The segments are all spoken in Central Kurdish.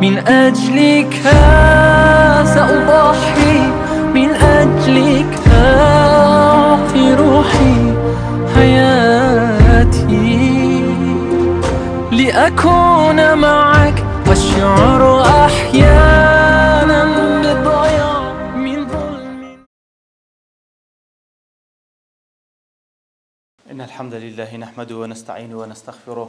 من أجلك سأضحي من أجلك أعطي روحي حياتي لأكون معك والشعر أحيانا بالضياع من ظلم إن الحمد لله نحمده ونستعينه ونستغفره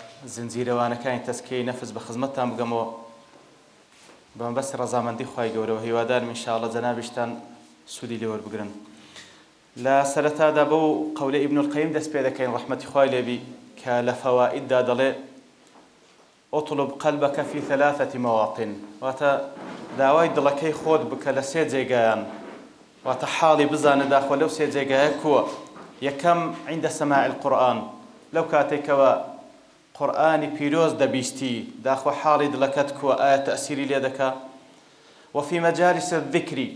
زنجیرەوانەکانی تەسکەی نەفس بە خزمەتتان بگەمەوە بەمبەست ڕزامەندی خی گەورەوە هیوادار میشاڵە جەنابیشتان سوودی لێوەربگرن لە سەرەتادا بەو قەولە ئیبنولقیم دەست پێ دەکەین ڕحمەتی خی لێبی کە لە فەوائیددا دەڵێ ئۆتلب قەلبەکە فی ثلاثەتی مەواقین واتە داوای دڵەکەی خۆت بکە لە سێ جێگایان واتە حاڵی بزانە داخۆ لەو سێ جێگایە کووە یەکەم عیندە سەماع القورآن لەو کاتێکەوە قورآانی پیرۆز دەبیستی داخوا حاڵی دڵەکەت کووە ئایا تەسیری لێ دەکا وەفی مەجالیسە ذکری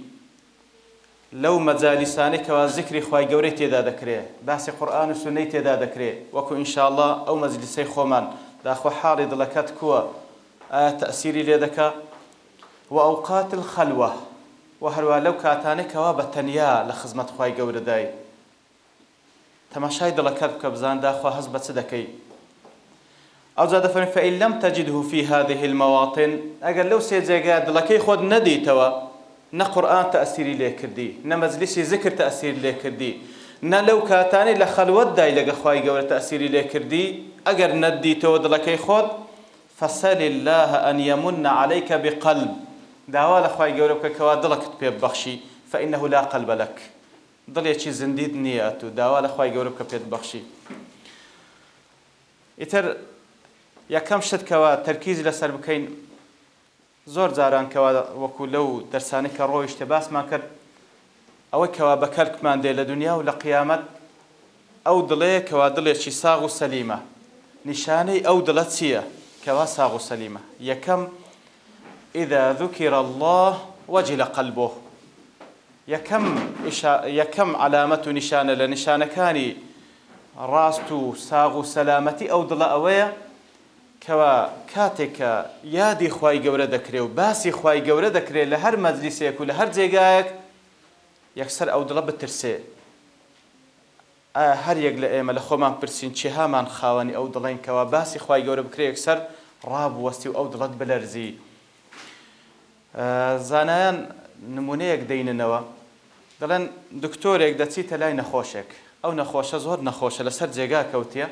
لەو مەجالیسانی کەوا ذکری خی گەورەی تێدا دەکرێت باسی قورآن و سنەی تێدا دەکرێت وەکو ئینشاءله ئەو مەجلیسەی خۆمان داخوا حاڵی دڵەکەت کووە ئایا تەسیری لێ دەکا و ئەوقات خەلوە و هەروە لەو کاتانێکەوە بە تەنیا لە خزمەت خی گەورەدای تەماشای دڵەکەت بکە بزان داخوا هەست بە چ دەکەی ئەو زیادە فەرمی فەئیل لەم تەجده فی هذه المەواطن ئەگەر لەو سێ جێگا دڵەکەی خۆت نەدیتەوە نە قورآن تەسیری لێ کردی نە مەجلیسی ذکر تەسیر لێ کردی نە لەو کاتانی لە خەلوەت دای لەگە خوای گەورە تەسیری لێ کردی ئەگەر نەدیتەوە دڵەکەی خۆت فسل الله أن يمن عليك بقلب داوا لخوای گەورە بکە کەوا دڵەکت پێ ببەخشی فإنه لا قلب لك دڵێکی زندید نییە تو داوا لەخوای گەورە بکە پێت بەخشی ئیتر یەکەم شتکەوە تەرکیز لەسەر بکەین زۆر جارانکەوا وەکو لەو دەرسانی کە ڕۆیشتە باسمان کرد ئەوە کەوا بە کەلکمان دێ لە دنیا و لە قیامەت ئەو دڵەیە کەوا دڵێکی ساغ و سەلیمە نیشانەی ئەو دڵە چییە کەوا ساغ و سەلیمە یەکەم ئیدا ذکر الله وەجی لە قەلبۆ یەکەم یەکەم علامەت و نیشانە لە نیشانەکانی ڕاست و ساغ و سەلامەتی ئەو دڵە ئەوەیە کەوا کاتێککە یادی خی گەورە دەکرێ و باسی خی گەورە دەکرێت لە هەر مەجلیسێک و لە هەر جێگایەک یەکسەر ئەو دڵە بترسێ هەر یەک لە ئێمە لە خۆمان پرسین چی هامان خاوەنی ئەو دڵێن کەوا باسی خی گەورە بکرێ یەکسەر ڕابوەستی و ئەو دڵەت بلەرزی زانایان نمونەیەک دەیننەوە دەڵێن دکتۆرێک دەچیتە لای نەخۆشێک ئەو نەخۆشە زۆر نەخۆشە لەسەر جێگا کەوتە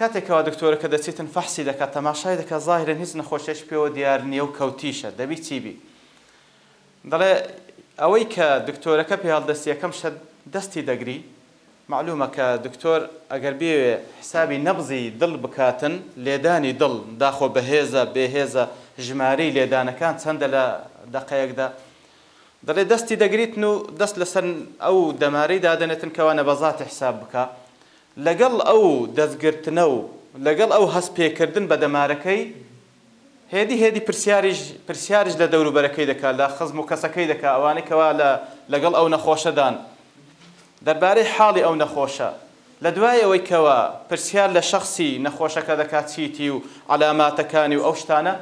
کاتێکەوە دکتۆرەکە دەچێتن فەحسی دەکات تەماشای دەکە زاهرن هیچ نەخۆشێش پێوە دیار نییە و کەوتیشە دەبی چیبی دەڵێ ئەوەی کە دکتۆرەکە پێڵدەستی یەکەم شە دەستی دەگری معلومە کە دکتۆر ئەگەر بێوێ حسابی نەبزی دڵ بکاتن لێدانی دڵ داخۆ بەهێزە بێهێزە ژمارەی لێدانەکان چەندە لە دقەیەکدا دەڵێ دەستی دەگریتن و دەست لەسەر ئەو دەمارەی دادنێتن کەوانە بەزات حساب بکە لەگەڵ ئەو دەستگرتنە و لەگەڵ ئەو هەست پێکردن بە دەمارەکەی هێدی هێدی پرسیارش لە دەوروبەرەکەی دەکا لە خزم و کەسەکەی دەکا ئەوانێکەوە لەگەڵ ئەو نەخۆشەدان دەربارەی حاڵی ئەو نەخۆشە لە دوای ئەوەی کەوە پرسیار لە شخصی نەخۆشەکە دەکات چیتی و علاماتەکانی و ئەو شتانە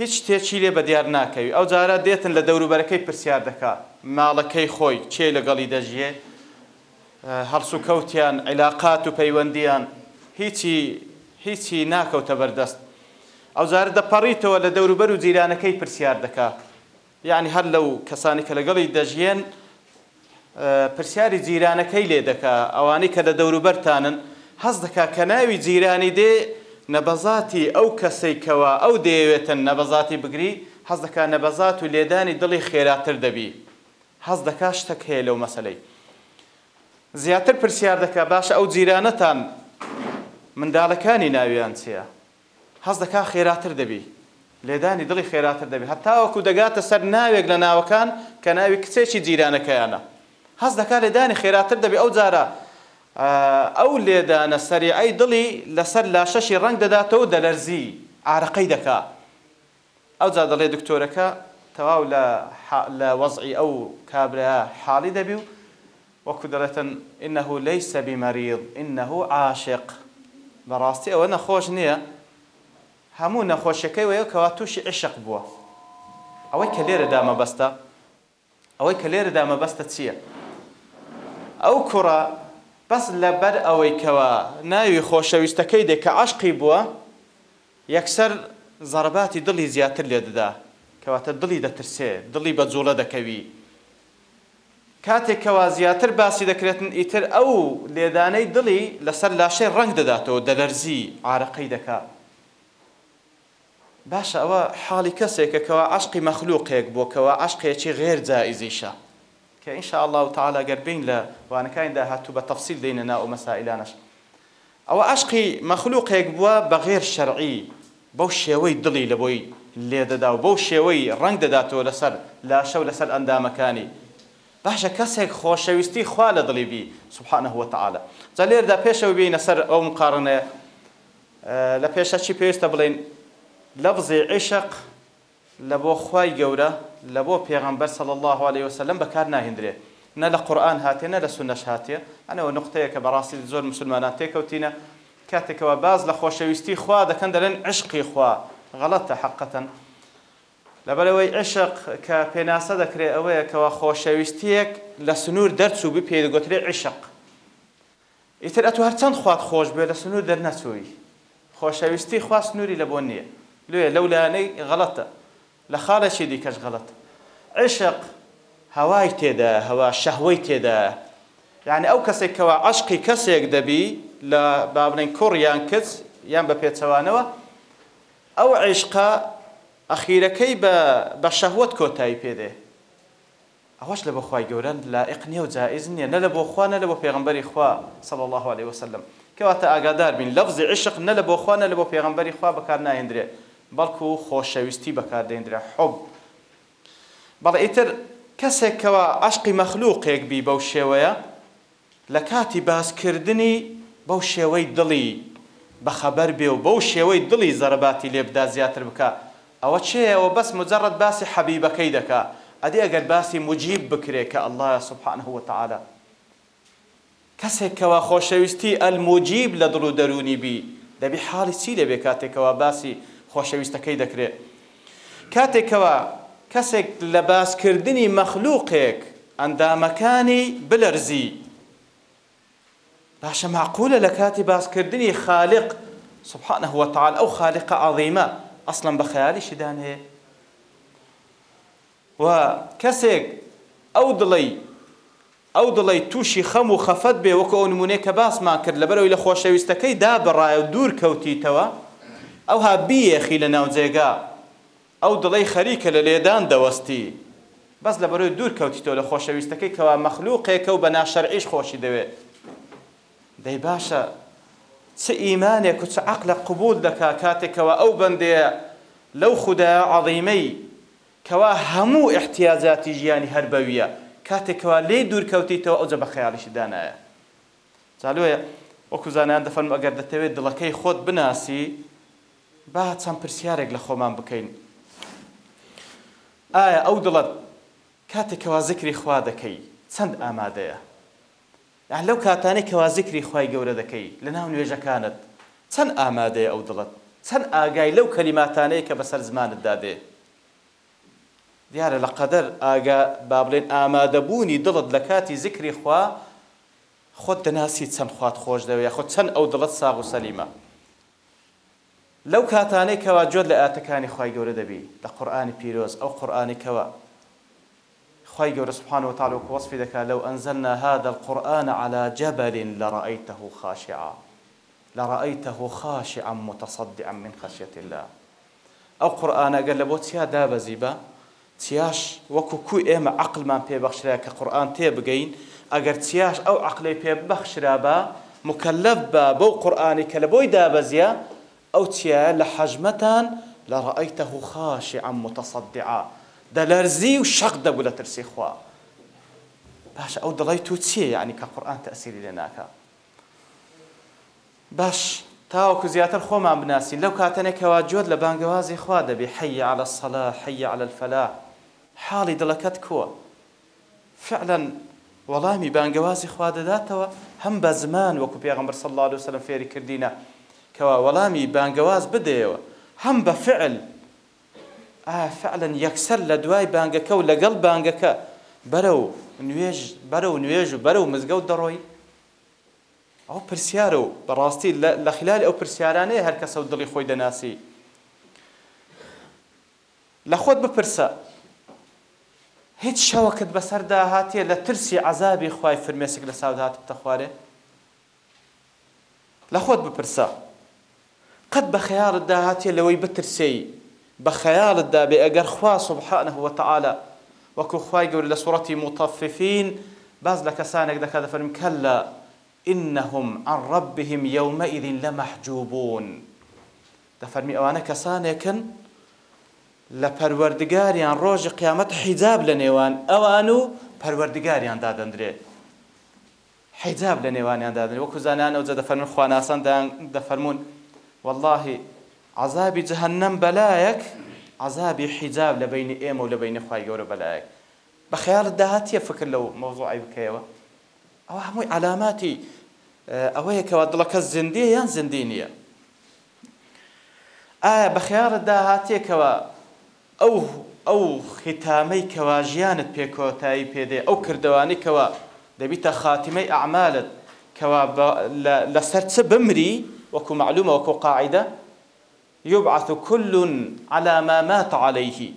هیچ تێکی لێ بە دیار ناکەوی ئەو جارە دێتن لە دەوروبەرەکەی پرسیار دەکا ماڵەکەی خۆی چێ لەگەڵی دەژیێت هەڵس و کەوتیان عیلاقات و پەیوەندیان هیچی هیچی ناکەوتە بەردەست ئەو زارە دەپەڕیتەوە لە دەوروبەر و جیرانەکەی پرسیار دەکا یعنی هەر لەو کەسانی کە لەگەڵی دەژیێن پرسیاری جیرانەکەی لێ دەکا ئەوانەی کە لە دەوروبەرتانن هەز دەکا کە ناوی جیرانی دێ نەبەزاتی ئەو کەسێکەوە ئەو دەیەوێتن نەبەزاتی بگری هەز دەکا نەبەزات و لێدانی دڵی خێراتر دەبی هەز دەکا شتەک هەیە لەو مەسلەی زیاتر پرسیار دەکا باشە ئەو جیرانەتان منداڵەکانی ناویان چییە حەز دەکا خێراتر دەبی لێدانی دڵی خێراتر دەبی هەتاوەکو دەگاتە سەر ناوێک لە ناوەکان کە ناوی کچێکی جیرانەکەیانە حەز دەکا لێدانی خێراتر دەبی ئەو جارە ئەو لێدانە سەریعی دڵی لەسەر لاشەشی ڕنگ دەداتەوە دەلەرزی عرەقەی دەکا ئەو جا دەڵێ دکتۆرەکە تەواو لە وەزعی ئەو کابرا حاڵی دەبی و وەکودەڵێتن إنه ليس بمەریض إنه عاشق بەڕاستی ئەوە نەخۆش نییە هەموو نەخۆشیەکەی وەیە کەوا تووشی عشق بووە ئەوەی کە لێرە دامەبەستە ئەوەی کە لێرە دامەبەستە چییە؟ ئەو کوڕە بەس لەبەر ئەوەی کەوە ناوی خۆشەویستەکەی دێک کە عاشقی بووە یەکسەر زەرباتی دڵی زیاتر لێ دەدا کەواتە دڵی دەترسێ دڵی بە جوڵە دەکەوی کاتێکەوە زیاتر باسی دەکرێتن ئیتر ئەو لێدانەی دڵی لەسەر لاشەی ڕنگ دەداتەوە دەلەرزی عارەقەی دەکات باشە ئەوە حاڵی کەسێکەکەەوە عشقی مەخلووقێک بووکەوە عشقێکی غێر جائزیشە کە ئینشاء الله و تعالا گەربین لە وانەکانیدا هاتوو بە تەفسیل دێنە ناو مەسائلانش ئەوە عشقی مەخلووقێک بووە بەغێر شەرعی بەو شێوەی دڵی لەبۆی لێدەدا و بەو شێوەی ڕنگ دەداتەوە لەسەر لاشە و لەسەر ئەندامەکانی باشە کەسێک خۆشەویستی خوا لە دڵیبی سبحانە هو تعاالە جە لێردا پێشەوە بینە سەر ئەو مقارنێ لە پێشە چی پێویستە بڵین لەفزی عیشق لە بۆ خی گەورە لە بۆ پێغمبەر سەڵ الله عليه وسلم بەکار ناهندرێ نە لە قورآن هاتێ نە لە سونەش هاتیە ئەنەوە نقطەیە کە بەڕاستی زۆر مسلمانان تێکەوتینە کاتێکەوە باز لە خۆشەویستی خوا دەکەن دەلێن عشقی خوا غەڵەتە حقەتەن لەبەرەوەی عشق کە پێناسە دەکرێت ئەوەیە کەەوە خۆشەویستیەک لە سنوور دەرچوو ب پێ دەگوترێ عشق ئیتر ئەتو هەرچەند خوات خۆش بێ لە سنوور دەرنەچووی خۆشەویستی خوا سنووری لە بۆ نییە لێ لەولانەی غەڵەتە لە خاڵەشی دیکەش غەڵەت عشق هەوای تێدا هەوا شەهوەی تێدا یعنی ئەو کەسێک کەەوە عشقی کەسێک دەبی لە بابنین کوڕیان کچ یان بە پێچەوانەوە ئەو عیشقا ئەخیرەکەی بە شەهوت کۆتایی پێدێ ئەوەش لە بۆخوای گەورەند لائق نییە و جائز نییە نە لە بۆخواانە لە بۆ پێغمبەری خوا صلی الله عليه وسلم کەواتە ئاگادار بین لەفزی عشق نە لە بۆخواانە لە بۆ پێغمبەری خوا بەکار ناهێندرێ بەڵکو خۆشەویستی بەکاردێندرێ حب بەڵێ ئیتر کەسێکەوە عشقی مەخلووقێک بی بەو شێوەیە لە کاتی باسکردنی بەو شێوەی دڵی بەخەبەر بێ و بەو شێوەی دڵی زەرباتی لێبدا زیاتر بکە ئەوە چێەوە بەس مجرد باسی حەبیبەکەی دەکا ئەدی ئەگەر باسی مجیب بکرێ کە ئەله سبحانه وتعالا کەسێکەوە خۆشەویستی ئەلمجیب لە دڵ و دەرونی بی دەبی حاڵی چی دەبێ کاتێکەوە باسی خۆشەویستەکەی دەکرێت کاتێکەوە کەسێک لە باسکردنی مەخلووقێک ئەندامەکانی بلەرزی باشە معقولە لە کاتی باسکردنی خالق سبحانه وتعال ئەو خالقە عظیمە ئەسڵم بە خەیالیشیدان هەیە و کەسێک ئەو دڵی ئەو دڵی تووشی خەم و خەفەت بێ وەکو ئەو نمونەیە کە باسمان کرد لەبەرەوەی لە خۆشەویستەکەی دابڕایە و دوور کەوتیتەوە ئەو ها بیەخی لە ناوجێگا ئەو دڵی خەریکە لە لێدان دەوەستی بەس لەبەرەوەی دوور کەوتیتەوە لە خۆشەویستەکەی کەوا مەخلووقێکە و بە ناشەرعیش خۆشی دەوێت دەی باشە چ ئیمانێک و چ عقلە قبول دەکا کاتێکەوە ئەو بەندێ لەو خوددا عەظیمەی کەوا هەموو احتیاجاتی ژیانی هەربەویە کاتێکەوە لێ دوورکەوتیتەوە ئەو جە بە خەیاڵیشی دانایە چالوێ وەکو زانیان دەفەرم ئەگەر دەتەوێت دڵەکەی خۆت بناسی با چەند پرسیارێک لە خۆمان بکەین ئایا ئەو دڵەت کاتێکەوە ذکری خوا دەکەی چەند ئامادەیە لەو کاتانەی کەوا زیکری خی گەورە دەکەی لە ناو نوێژەکانت چەند ئامادەیە ئەو دڵت چەند ئاگای لەو کەلیماتانەیە کە بەسەر زمانت دادێ دیارە لە قەدەر ئاگا با بڵێن ئامادەبوونی دڵت لە کاتی زیکری خوا خۆت دەناسی چەند خوات خۆش دەوێ خۆ چەند ئەو دڵت ساغ و سەلیمە لەو کاتانەی کەوا جۆر لە ئاتەکانی خی گەورە دەبی لە قورآانی پیرۆز ئەو قورآانی کەوە خی گەورە سبحانه وتعالى وەصفی دەکات لەو ئەنزەلنا هذا القورآن على جبل لرأيته خاشعا لرأيته خاشعا متصدعا من خشية الله ئەو قورآانە گەر لە بۆ چیا دابەزی بە چیاش وەکو کوی ئێمە عقلمان پێبەخشرا کە قورآن تێ بگەین ئەگەر چیاش ئەو عقلی پێبەخشرا بە مکەلب بە بەو قورآانی کە لە بۆی دابەزیە ئەو چیە لە حەژمەتان لە ڕەئیتەه خاشعا متصدعا دەلەرزی و شەق دەبوو لە ترسی خوا باشە ئەو دڵی تو چییە یعنی کە قورآن تەسیری لێ ناکە باش تاوەکو زیاتر خۆمان بناسین لەو کاتەنێکەوە جۆت لە بانگەوازی خوا دەبی حەیە على الصلاة حەیە على الفلاح حاڵی دڵەکەت کۆ فعلا وەڵامی بانگەوازی خوا دەداتەوە هەم بە زمان وەکو پێغەمبەر صلی الله عليه وسلم فێری کردینە کەوا وەڵامی بانگەواز بدەیەوە هەم بە فعل فعلەن یەکسەر لە دوای بانگەکە و لەگەڵ بانگەکە بەرە و نوێژ بەرە و نوێژ و بەرە و مزگەوت دەڕۆی ئەو پرسیارە و بەڕاستی لە خلال ئەو پرسیارانەیە هەر کەسە و دڵی خۆی دەناسی لە خۆت بپرسە هیچ شەوەکت بەسەردا هاتیە لە ترسی عذابی خوای فرمێسک لە ساودهات بتەخوارێ لە خۆت بپرسە قەت بە خەیاڵت داهاتیە لەوەی بترسێی بە خەیاڵت دابێ ئەگەر خوا سبحانه وتعالى وەکو خوای گەورە لە سوڕەتی متەففین باز لە کەسانێک دەکات دەفەرم کەلا إنهم عن ربهم يومئذ لمحجوبون دەفەرمی ئەوانە کەسانێکن لە پەروەردگاریان ڕۆژی قیامەت حیجاب لە نێوان ئەوان و پەروەردگاریان دادەندرێت حیجاب لە نێوانیان دادن وەکو زانانە و جە دەفەرمون خواناسان دەفەرمون واللهی عذابی جهنم بەلایەک عذابی حیجاب لە بینی ئێمە و لە بینی خوای گەورە بەلایەک بە خیال داهاتیە فکر لەو مەوضوعی بکەیەوە ئەوە هەمووی علاماتی ئەوەیە کەوا دڵەکە زندێ یان زندی نییە ئایا بە خیارە داهاتێکەوە ئەو ئەو ختامەی کەوا ژیانت پێکۆتایی پێدێ ئەو کردوانی کەوە دەبیتە خاتیمەی ئەعمالت کەوا لەسەر چ بمری وەکو معلومە وەکو قاعدە يبعث كل على ما مات عليه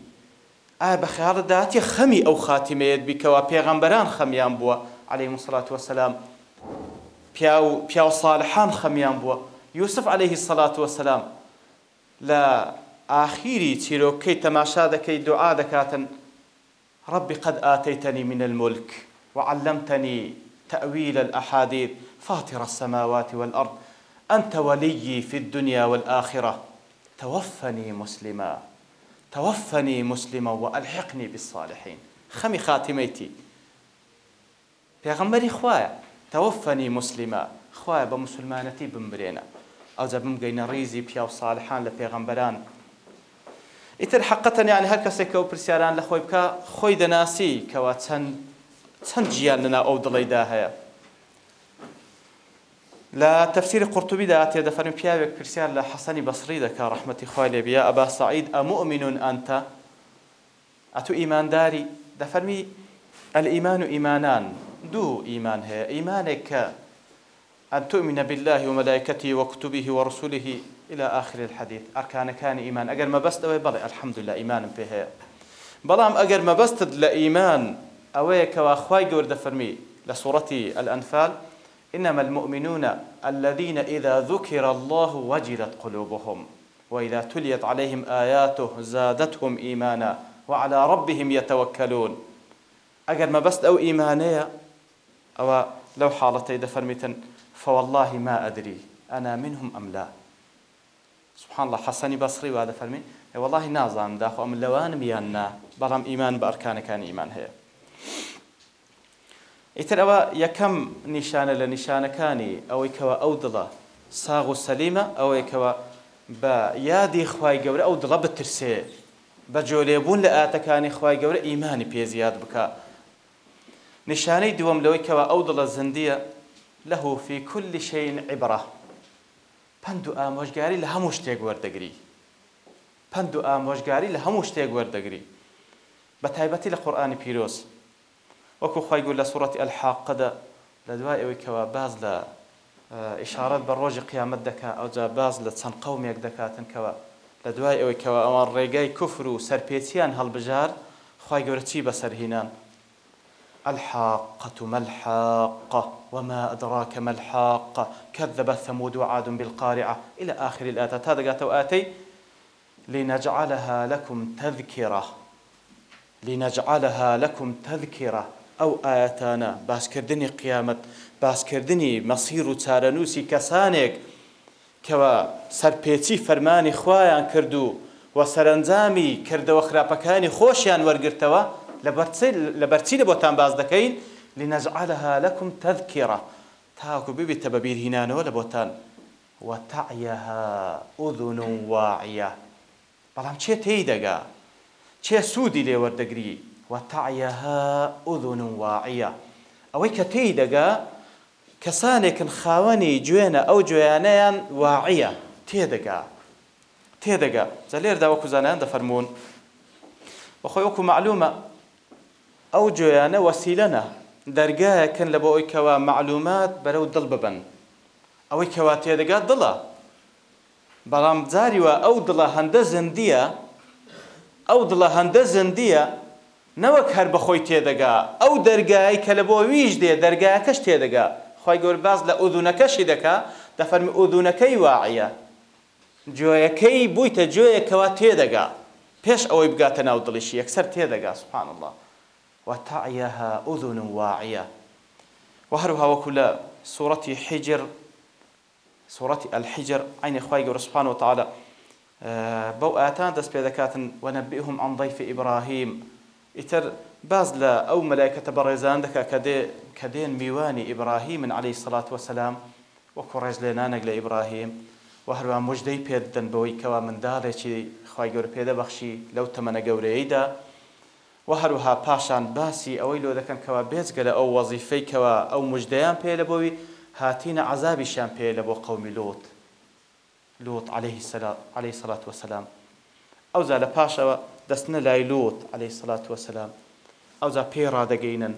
ئایا بە خێڵداتی خەمی ئەو خاتیمەیەت بیکەوە پێغەمبەران خەمیان بووە عليه مسلات وسلام پیا و ساالحان خەمیان بووە یوسف عليه سلات وسلام لە ئاخیری چیرۆکەی تەماشا دەکەی دوعا دەکاتن ربي قد آتيتني من الملك وعلمتني تأويل الأحاديث فاطر السماوات والأرض أنت وليي في الدنيا والآخرة توفني مسلما توفني مسلما وألحقني بالصالحين خمي خاتميتي پێغەمبەری خوایە تەوەفەنی مسلما خوایە بە مسلمانەتی بمبرێنە ئەوجە بمگەینە ڕیزی پیا و ساڵحان لە پێغەمبەران ئیتر حقەتەنیان هەر کەسێکە و پرسیاران لە خۆی بکە خۆی دەناسی کەوا چەند چەند گیان لەنا ئەو دڵیدا هەیە لا تفسير قرطبي دات يدفن بيابك برسيان لحسن بصري دكا رحمة خوالي بيا أبا سعيد أمؤمن أنت أتو إيمان داري دفرمي الإيمان إيمانان دو إيمان هي إيمانك أن تؤمن بالله وملائكته وكتبه ورسله إلى آخر الحديث أركان كان إيمان أجر ما بست أوي بلى الحمد لله إيمان به بلام أجر ما بست لإيمان أوي كواخواي جورد فرمي لسورة الأنفال إنما المؤمنون الذين إذا ذكر الله وجلت قلوبهم وإذا تليت عليهم آياته زادتهم إيمانا وعلى ربهم يتوكلون أجر ما بس أو إيمانية أو لو حالتي دفرمتن فوالله ما أدري أنا منهم أم لا سبحان الله حسني بصري وهذا فرمي والله نازم داخو أم لوانم يانا برام إيمان بأركان كان إيمان هي ئیتر ئەوە یەکەم نیشانە لە نیشانەکانی ئەوەی کەەوە ئەو دڵە ساغ و سەلیمە ئەوەیەکەوە بە یادی خی گەورە ئەو دڵە بترسێ بە جۆلێبوون لە ئاتەکانی خی گەورە ئیمانی پێزیاد بکە نیشانەی دووەم لەوەی کەەوە ئەو دڵە زندیە لەه فی کولی شین عیبرە پند و ئامۆژگاری لە هەموو شتێک وەردەگری پند و ئامۆژگاری لە هەموو شتێک وەردەگری بە تایبەتی لە قورآانی پیرۆست وەکو خی گو لە سوەتی ئەلحاقەدا لە دوای ئەوەی کەوا باز لە ئشارەت بە ڕۆژی قیامەت دەکات ئەوجا باز لە چەند قومێک دەکاتن کەوە لە دوای ئەوەی کەەوە ئەوان ڕێگای کوفر و سەرپێچیان هەڵبژار خی گەورەچی بەسەرهینان الحاقة ما الحاقة وما أدراك ما الحاقة كذبت ثمود وعاد بالقارعة إلى آخر الآتات هذا قالت وآتي لنجعلها لكم تذكرة لنجعلها لكم تذكرة ئەو ئاەتانە باسکردنی قیامەت باسکردنی مەسیر و چارەنووسی کەسانێک کەوا سەرپێچی فەرمانی خوایان کرد و وە سەرنجامی کردەوە خراپەکانی خۆشیان وەرگرتەوە لە بەرچی لە بۆتان باز دەکەین لنەجعلها لەکم تذکێڕە تاکو ببیتە بە بیرهینانەوە لە بۆتان وەتەعیەها ئوذن واعیە بەڵام چێ تێی دەگا چێ سوودی لێوەردەگری وتعیەها ئوذن واعیە ئەوەی کە تێی دەگا کەسانێکن خاوەنی گوێنە ئەو گوێیانەیان واعیە تێدەگا تێدەگا جە لێردا وەکو زانیان دەفەرمونون بەخۆی وەکو معلومە ئەو جوێیانە وەسیلەنە دەرگایەکەن لە بۆ ئەوی کەوا معلومات بەرەو دڵ ببن ئەوەی کەوا تێدەگا دڵە بەڵام جاریوە ئەو دڵە هەندە زندیە ئەو دڵە هەندە زندیە نەوەک هەر بەخۆی تێدەگا ئەو دەرگای کە لە بۆ ویش دێ دەرگایەکەش تێدەگا خی گەور باز لە ئودونەکەشی دەکا دەفەرمی ئودونەکەی واعە جۆیەکەی بوویتە جۆیەکەوە تێدەگا پێش ئەوەی بگاتە ناو دڵیشی یەکسەر تێدەگا سبحان الله وتعیەها ئودون واعە و هەروها وەکو لە سوورەتی حیجر سوورەتی ئەلحیجر عینی خی گەور سبحان وتعالى بەو ئاتان دەست پێ دەکاتن وەنەبئهم عن ضیف ئیبراهیم ئیتر باز لە ئەو مەلایکەتە بەڕێزان دەکا کە دێن میوانی ئیبراهی من عليهەی سەلات وەسەسلام وەکو ڕێز لێنانێک لە ئیبراهیم و هەروە مژدەی پێدەن بەوەی کەوا منداڵێکی خی گەور پێدەبەخشی لەو تەمەنە گەورەیەیدا و هەروها پاشان باسی ئەوەی لۆ دەکەن کەوا بێزگە لە ئەو وەزیفەی کەوە ئەو مژدەیان پێ لەبەوەی هاتینە عذابیشیان پێ لە بۆ قەومی لۆت لۆت عليه سەلات وەسەسلام ئەوزا لە پاشەوە دەستنە لای لوت عليه سڵات وسلام ئەوزا پێی ڕادەگەینن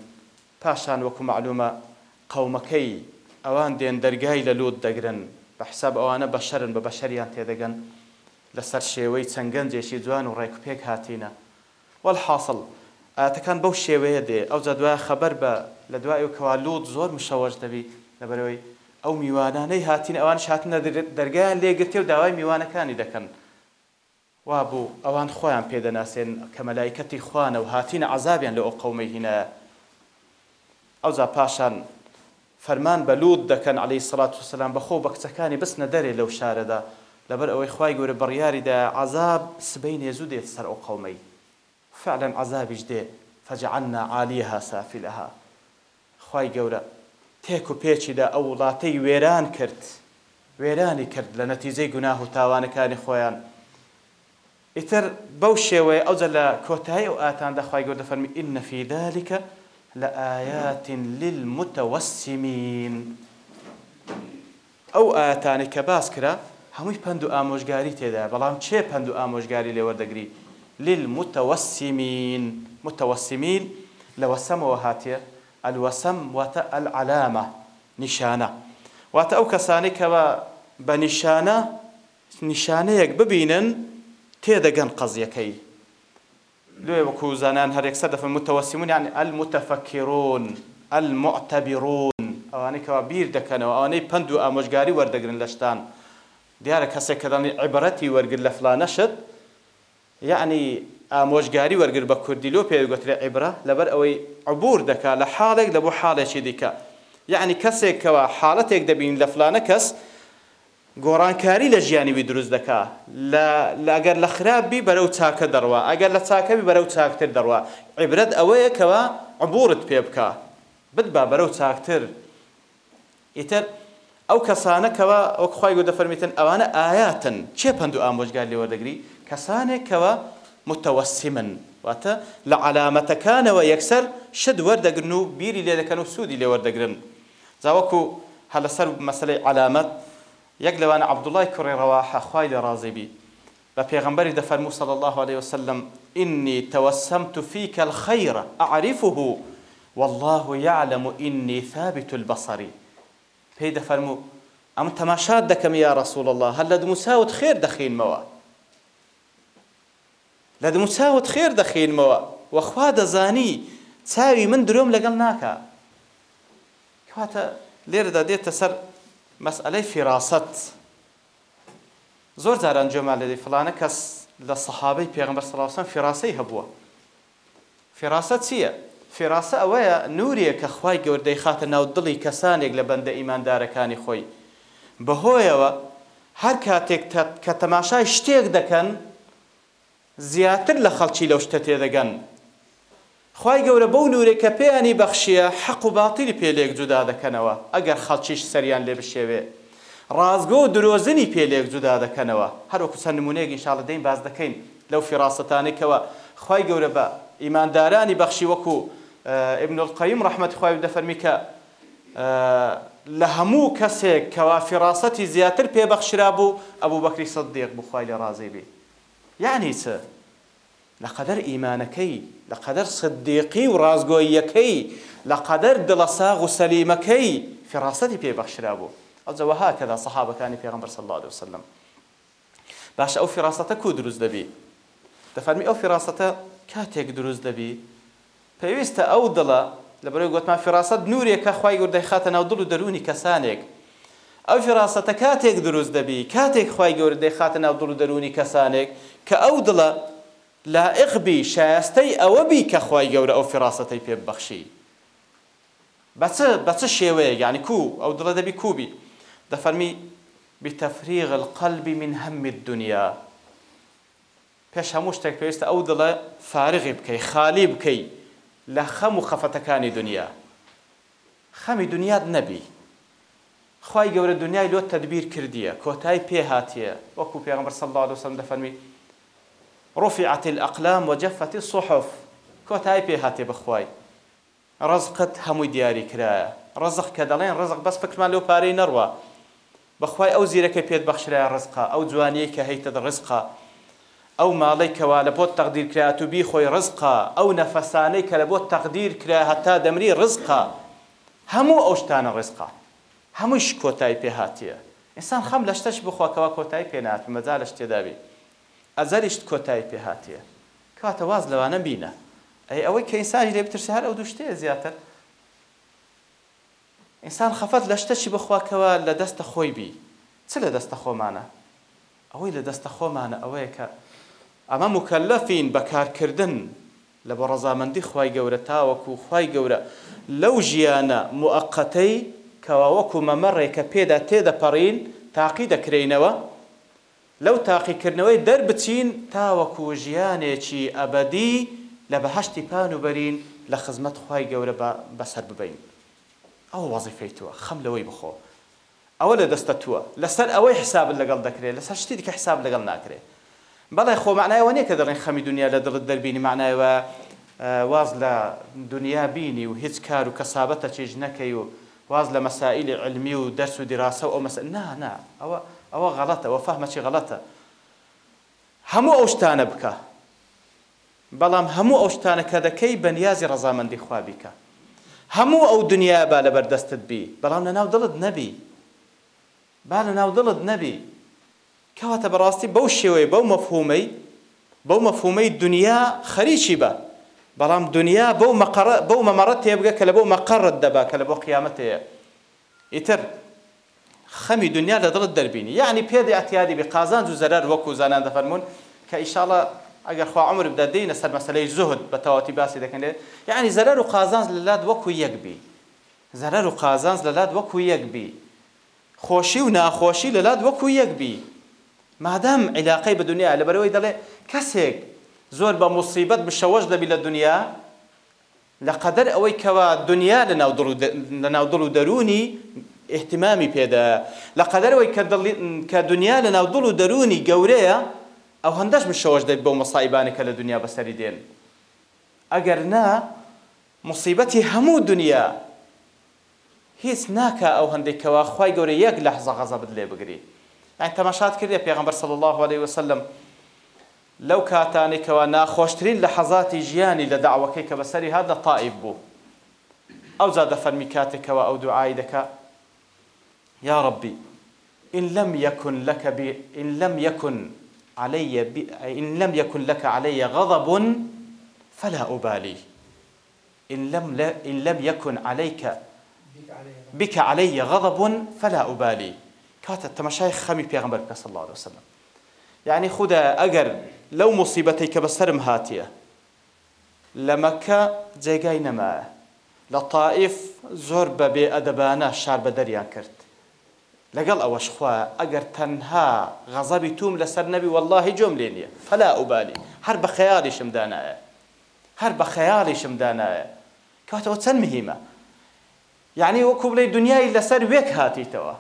پاشان وەکو معلومە قەومەکەی ئەوان دێن دەرگای لە لوت دەگرن بە حساب ئەوانە بەشەرن بە بەشەریان تێدەگەن لەسەر شێوەی چەنگەنجێکی جوان و ڕێکپێک هاتینە والحاصل ئاتەکان بەو شێوەیە دێ ئەو جا دوای خەبەر بە لە دوای وکەوا لوت زۆر مشەوەش دەبی لەبەرەوەی ئەو میوانانەی هاتین ئەوان شاتنە دەرگایان لێگرتێ و داوای میوانەکانی دەکەن وا بوو ئەوان خۆیان پێدەناسێن کە مەلایکەتی خوانە و هاتینە عذابیان لە ئەو قەومەی هینە ئەوزا پاشان فەرمان بەلوود دەکەن علی سڵات وسلام بەخۆ بە کچەکانی بستنە دەرێ لەو شارەدا لەبەر ئەوەی خوای گەورە بڕیاریدا عذاب سبەی نێزوو دێت سەر ئەو قەومەی فعلا عذابیش دێ فەجعلنا عالیها سافلها خوای گەورە تێک و پێچیدا ئەو وڵاتەی وێران کرد وێرانی کرد لە نەتیجەی گوناه و تاوانەکانی خۆیان ئیتر بەو شێوەیە ئەوجە لە کۆتایی و ئاتان دەخوای گەور دەفەرمی ئین نەفی ذلكە لە ئاياتین للمتەوەسیمین ئەو ئاتانی کە باس کرا هەمووی پند و ئامۆژگاری تێدا بەڵام چێ پند و ئامۆژگاری لێوەردەگری للمتەوەسیمین متەوەسیمین لە وەسەمەوە هاتیە ئەلوەسەم واتە ئەلعەلامە نیشانە واتە ئەو کەسانی کەەوە بە نیشانە نیشانەیەک ببینن تێدەگەن قەزیەکەی لێ وەکو زانان هەرێک سەر دەفن متەوەسیمون یان ئەلمتەفەکیرون ئەلمعتەبیرون ئەوانەی کەوا بیر دەکەنەوە ئەوانەی پند و ئامۆژگاری وەردەگرن لە شتان دیارە کەسێک کە دەڵێن عیبەتی وەرگرت لە فلانەشت یعنی ئامۆژگاری وەرگر بە کوردیلۆ پێویگوترێ عیبرە لەبەر ئەوەی عبور دەکا لە حاڵێک لە بۆ حاڵێکی دیکە یعنی کەسێک کەوا حاڵەتێک دەبین لە فلانە کەس گۆڕانکاری لە ژیانیوی دروست دەکا ئەگەر لە خراپبی بەرەو چاکە دەڕوە ئەگەر لە چاکەوی بەرەو چاکتر دەڕوە عیبرەت ئەوەیە کەەوە عبورت پێ بکە بتبا بەرەو چاکتر ئیتر ئەو کەسانەکەەوە ئەوک خی گو دەفەرمیتن ئەوانە ئاياتن چێ پند و ئامۆژگار لێوەدەگری کەسانێکەوە متەوەسیمن واتە لە علامەتەکانەوە یەکسەر شد وەردەگرن و بیری لێ دەکەن و سوودی لێوەردەگرن زاوەکو هەلەسەر مەسلەی علامەت یەک لەوانە عبدوڵای کوڕی ڕەواحە خوای لە ڕازیبی بە پێغەمبەری دەفەرموو صلی الله عليه وسلم إني توسمت فيك الخير أعرفه والله يعلم إني ثابت البصري پێی دەفەرموو ئەم تەماشات دەکەم یا رسول الله هەر لە دموساوت خێر دەخینمەوە لە دموساوت خێر دەخینمەوە وەخوا دەزانی چاوی من درۆم لەگەڵ ناکە کاتە لێرەدا دێتە سەر مەسئلەی فراست زۆر جاران جێمان لەدەی فلانە کەس لە سەحابەی پێغمبەر سەڵاوسان فراسی هەبووە فراسە چییە؟ فراسە ئەوەیە نوریە کە خی گەوردەی خاتە ناو دڵی کەسانێک لە بەندە ئیماندارەکانی خۆی بەهۆیەوە هەر کاتێک کە تەماشای شتێک دەکەن زیاتر لە خەڵکی لەو شتە تێدەگەن خی گەورە بەو نورێک کە پێیانی بەخشیە حەق و باتیری پێلێک جودا دەکەنەوە ئەگەر خەڵکیش سەریان لێ بشێوێ ڕازگۆ و درۆزنی پێلێک جودا دەکەنەوە هەروەکو چەند نمونەیەکی شاڵە دەین باز دەکەین لەو فراستانێکەوە خی گەورە بە ئیماندارانی بەخشی وەکو ابن القیم ڕحمەت خوای دەفەرمی کە لە هەموو کەسێک کەوا فراستتی زیاتر پێبەخشرا بوو ئەبوو بەکری سەدێک بخوای لە ڕازی بێ یعنی چە لەقەدەر ئیمانەکەی لەقەدەر سدیقی و ڕازگۆیەکەی لەقەدەر دڵەساغ و سەلیمەکەی فراستەتی پێبەخشرا بوو ئەو جەوەها کەدا سەحابەکانی پێغەمبەر صلی الله عليه وسلم باش ئەو فراستە کو دروست دەبی دەفەرمی ئەو فراستە کاتێک دروست دەبی پێویستە ئەو دڵە لەبەرەوەی گوتمان فراست نورێک کە خی گەوردەی خاتە ناو دڵ و دەرونی کەسانێک ئەو فراستە کاتێک دروست دەبی کاتێک خی گەوردەی خاتە ناو دڵ و دەرونی کەسانێک کە ئەو دڵە لائقبی شایستەی ئەوە بی کە خۆی گەورە ئەو فراستەی پێ ببەخشی بەچ بەچ شێوەیە یعنی کو ئەو دڵە دەبی کوبی دەفەرمی بتەفریغ القلب من هەم الدنیا پێش هەموو شتێک پێویستە ئەو دڵە فارغی بکەی خالی بکەی لە خەم و خەفەتەکانی دنیا خەمی دنیات نەبی خی گەورە دنیای لۆ تدبیر کردیە کۆتای پێهاتیە وەکو پێغمبەر صلی الله علیه وسلم دەفەرمی رفعت الأقلام وجفت الصحف کۆتای پێ هاتێ بخوای ڕزقت هەمووی دیاری کرایە ڕزق کە دەڵێن ڕزق بەس فکرمان لەو پارەی نەڕوە بەخوای ئەو زیرەکە پێت بەخشرای ڕزقا ئەو جوانیە کە هەیتە ڕزقا ئەو ماڵی کەوا لە بۆت تەقدیر کرات و بی خۆی ڕزقا ئەو نەفەسانەی کە لە بۆت تەقدیر کرا هەتا دەمری ڕزقا هەموو ئەو شتانە ڕزقا هەمووش کۆتای پێ هاتیە ئینسان خەم لە شتەش بخواکەوە کۆتای پێ نات مەجا لە شتێدابی ئەزەریشت کۆتایی پێ هاتیە کاتە واز لەوانە بینە ئەی ئەوەی کە ئینسانی لێ بترسێ هەر ئەو دوو شتەیە زیاتر ئینسان خەفەت لە شتەشی بخواکەوە لە دەستە خۆی بی چ لە دەستە خۆمانە ئەوەی لە دەستە خۆمانە ئەوەیە کە ئەمە مکەلەفین بەکارکردن لە بە ڕەزامەندی خی گەورە تاوەکو خی گەورە لەو ژیانە موقەتەی کەوا وەکو مەمەڕێکە پێدا تێدەپەڕین تاقی دەکرێنەوە لەو تاقیکردنەوەی دەربچین تاوەکو ژیانێکی ئەبەدی لە بەهشتی پان و بەرین لە خزمەت خی گەورە بەسەر ببین ئەو وەزیفەی توە خەم لەوەی بخۆ ئەوە لە دەستە توە لەسەر ئەوەی حساب لەگەڵ دەکرێت لەسەر شتی دیکە حساب لەگەڵ ناکرێت بەڵێ خۆ معنایەوە نییە کە دەڵێن خەمی دنیا لە دڵت دەربینی معنایەوە واز لە دنیا بینی و هیچ کار و کەسابەتە چێژ نەکەی و واز لە مەسائللی علمی و دەرس و دیراسە و ئەو مەسە نا نا ئەوە ئەوە غەڵەتە وە فەهمەی غەڵەتە هەموو ئەو شتانە بکە بەڵام هەموو ئەو شتانە کە دەکەی بەنیازی ڕەزامەندی خوابیکە هەموو ئەو دنیا با لە بەردەستت بی بەڵام لە ناو دڵت نەبی با لە ناو دڵت نەبی کەواتە بەڕاستی بەو شێوەی بەو مەفهومەی بەو مەفهومەی دنیا خەریکی بە بەڵام دنیا بەو مەمەڕەت تێبگە کە لە بۆ مەقەڕت دەبا کە لە بۆ قیامەتەیە ئیتر خەمی دنیا لە دڵت دەربینی یعنی پێدەی ئەتیادی بێ قازان و زەرەر وەکو زانان دەفەرمونون کە ئیشاڵە ئەگەر خوا عمر بدەدەینە سەر مەسلەی زۆهد بە تەواتی باسی دەکەنێت یعنی زەرەر و قازانز لە لات وەکو یەکبی زەرەر و قازانز لە لات وەکو یەکبی خۆشی و ناخۆشی لە لات وەکو یەکبی مادام عیلاقەی بە دنیا لەبەرەوەی دەڵێ کەسێک زۆر بە مصیبەت بشەوەش دەبی لە دنیا لە قەدەر ئەوەی کەوا دنیا لە ناو دڵ و دەرونی احتیمامی پێدا لە قەدەرەوەی کە دنیا لە ناو دڵ و دەرونی گەورەیە ئەو هەندەش مشەوەش دەیت بۆ مەسایبانە کە لە دنیا بەسەری دێن ئەگەر نا مصیبەتی هەموو دنیا هیچ ناکە ئەو هەندێکەوە خی گەورە یەک لە حزە غەزە بد لێ بگری ئەین تەماشات کردێ پێغمبەر صلی الله عليه وسلم لەو کاتانێکەوە ناخۆشترین لە حەزاتی ژیانی لە داعوەکەی کە بەسەری هادا تائیب بوو ئەو زادە فەرمی کاتێکەوە ئەو دوعای دەکات يا ربي إن لم يكن لك ب... إن لم يكن علي ب... إن لم يكن لك علي غضب فلا أبالي إن لم ل... إن لم يكن عليك بك علي غضب فلا أبالي كاتب تمشايخ خمي بيغمبر صلى الله عليه وسلم يعني خدا أجر لو مصيبتك بسرم هاتية لمكة جيجاي نما لطائف زور ببي أدبانا شار بدريان كرت لەگەڵ ئەوەش خوا ئەگەر تەنها غەزەبی توم لەسەر نەبی واللهی جۆم لێ نییە فەلا ئوبالی هەر بە خەیاڵیشم دانایە هەر بە خەیاڵیشم دانایە کاتەوە چەند مهمە یعنی وەکو بڵێ دنیای لەسەر وێک هاتیتەوە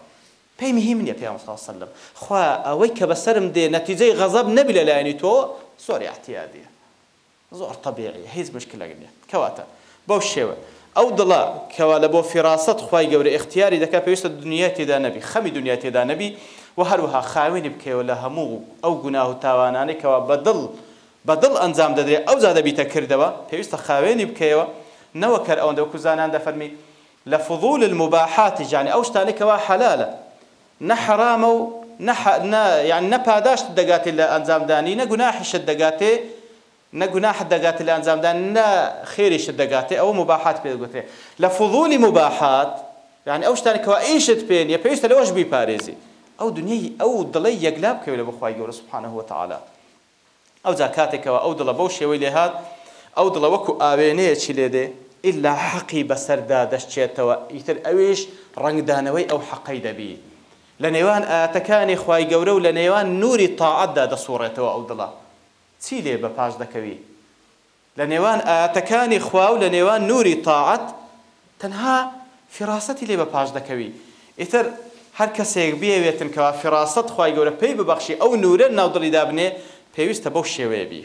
پێی مهم نییە پێیان ساڵسەلم خوا ئەوەی کە بەسرم دێ نەتیجەی غەزەب نەبی لەلایەنی تۆ زۆر احتیادیە زۆر طبیعی هیچ مشکلەگە نیە کەواتە بەو شێوە ئەو دڵە کەوا لە بۆ فراست خی گەورە اختیاری دەکە پێویستە دنیا تێدا نەبی خەمی دنیا تێدا نەبی و هەروها خاوێنی بکەوە لە هەموو ئەو گوناه و تاوانانێکەوە بەدڵ بەدڵ ئەنجام دەدرێ ئەو زادەبیتە کردەوە پێویستە خاوێنی بکەوە نەوە کەر ئەوەندە وەکو زانان دەفەرمی لە فضول المباحات جانی ئەو شتانێکەوە حەلالە نەحرامە و نە یان نەپاداشت دەگاتێ لە ئەنجامدانی نەگوناحیشت دەگاتێ نە گوناحت دەگاتە لە ئەنجامدا نە خێریشت دەگاتێ ئەوە مباحات پێ گوتێ لە فضولی مباحات یعنی ئەو شتانێکەوە ئیشت پێێن یە پێویستە لەوەش بیپارێزی ئەو دنیای ئەو دڵی یەکلا بکەوێت لە بخوای گەورە سبحانەوە تەعالا ئەو جا کاتێکەوە ئەو دڵە بەو شێوەی لێهات ئەو دڵە وەکو ئاوێنەیەکی لێدێ ئللا حەقی بەسەردا دەشتێتەوە ئیتر ئەوێش ڕنگدانەوەی ئەو حەقەی دەبی لە نێوان ئاتەکانی خوای گەورە و لە نێوان نوری تاعەتدا دەسوڕێتەوە ئەو دڵە چی لێ بەپاش دەکەوی لە نێوان ئاەتەکانی خوا و لە نێوان نوری تاعەت تەنها فراستتی لێ بەپاش دەکەوی ئیتر هەر کەسێک بێوێتن کەوا فراست خی گەورە پێی ببەخشی ئەو نورە ناودڵی دابنێ پێویستە بەو شێوەیە بی